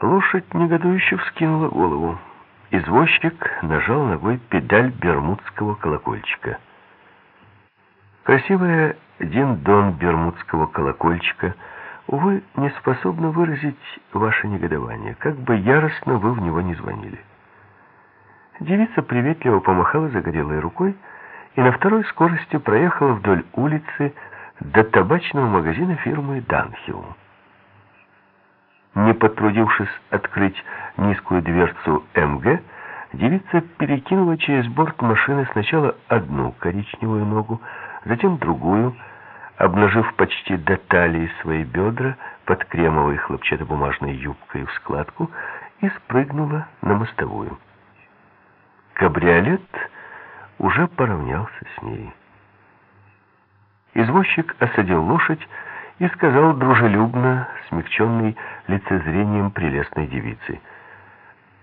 Лошадь негодующе вскинула голову. Извозчик нажал ногой педаль бермудского колокольчика. Красивая дин-дон бермудского колокольчика, увы, не способна выразить ваше негодование, как бы яростно вы в него не звонили. Девица приветливо помахала загорелой рукой и на второй скорости проехала вдоль улицы до табачного магазина фирмы «Данхилл». Не потрудившись открыть низкую дверцу МГ, девица перекинула через борт машины сначала одну коричневую ногу, затем другую, обнажив почти до талии свои бедра под кремовой хлопчатобумажной юбкой в складку, и спрыгнула на мостовую. Кабриолет уже поравнялся с ней. Извозчик осадил лошадь и сказал дружелюбно, смягченный лицезрением прелестной девицы.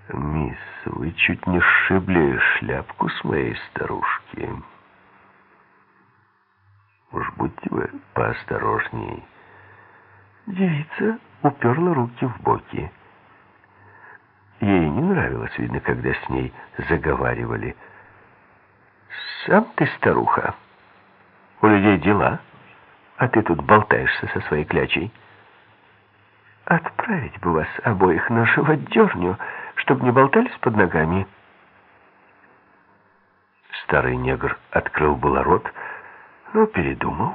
«Мисс, вы чуть не сшибли шляпку с моей старушки. Уж будьте вы поосторожней». Девица уперла руки в боки. Ей не нравилось, видно, когда с ней заговаривали. «Сам ты старуха. У людей дела, а ты тут болтаешься со своей клячей». «Отправить бы вас обоих на живодерню, чтобы не болтались под ногами». Старый негр открыл было рот, но передумал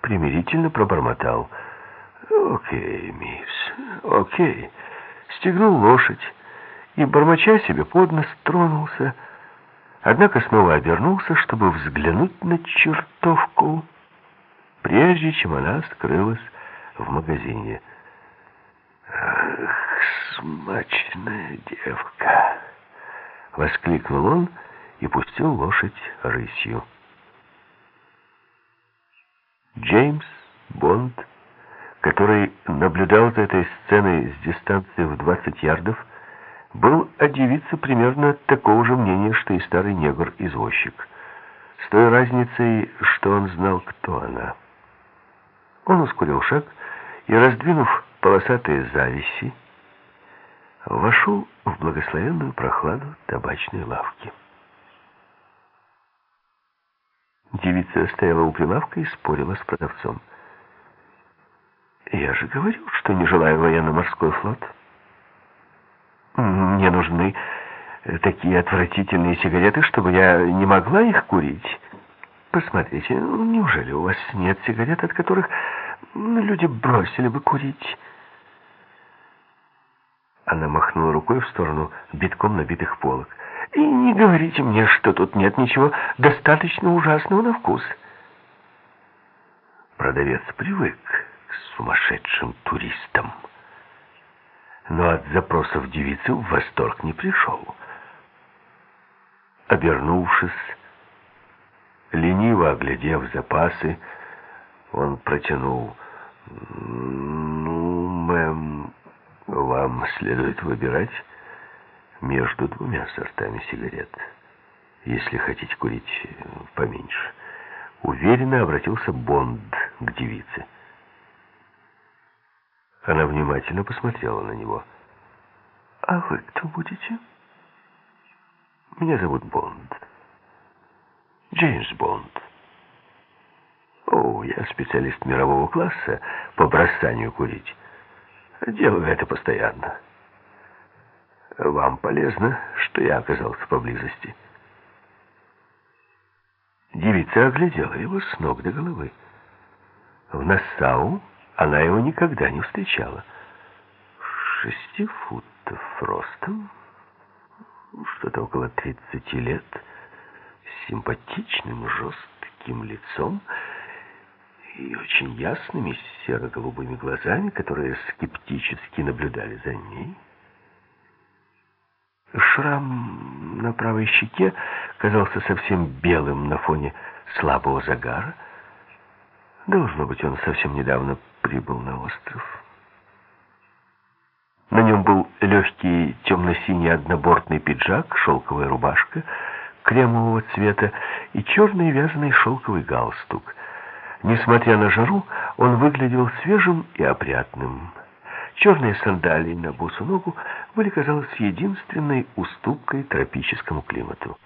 примирительно пробормотал. «Окей, мисс, окей» стегнул лошадь и, бормоча себе под нос, тронулся, однако снова обернулся, чтобы взглянуть на чертовку, прежде чем она скрылась в магазине. «Ах, смачная девка!» — воскликнул он и пустил лошадь рысью. Джеймс Бонд который наблюдал за этой сценой с дистанции в 20 ярдов, был о девице примерно такого же мнения, что и старый негр-извозчик, с той разницей, что он знал, кто она. Он ускорил шаг и, раздвинув полосатые зависи, вошел в благословенную прохладу табачной лавки. Девица стояла у прилавка и спорила с продавцом. Я же говорю, что не желаю военно-морской флот. Мне нужны такие отвратительные сигареты, чтобы я не могла их курить. Посмотрите, неужели у вас нет сигарет, от которых люди бросили бы курить? Она махнула рукой в сторону битком набитых полок. И не говорите мне, что тут нет ничего достаточно ужасного на вкус. Продавец привык сумасшедшим туристом. Но от запросов девицы в восторг не пришел. Обернувшись, лениво оглядев запасы, он протянул. «Ну, мэм, вам следует выбирать между двумя сортами сигарет, если хотите курить поменьше». Уверенно обратился Бонд к девице. Она внимательно посмотрела на него. «А вы кто будете?» «Меня зовут Бонд. Джеймс Бонд. О, я специалист мирового класса по бросанию курить. Делаю это постоянно. Вам полезно, что я оказался поблизости». Девица оглядела его с ног до головы. В Нассау она его никогда не встречала. Шести футов ростом, что-то около тридцати лет, с симпатичным жестким лицом и очень ясными серо-голубыми глазами, которые скептически наблюдали за ней. Шрам на правой щеке казался совсем белым на фоне слабого загара. Должно быть, он совсем недавно прибыл на остров. На нем был легкий темно-синий однобортный пиджак, шелковая рубашка кремового цвета и черный вязаный шелковый галстук. Несмотря на жару, он выглядел свежим и опрятным. Черные сандалии на босу ногу были, казалось, единственной уступкой тропическому климату.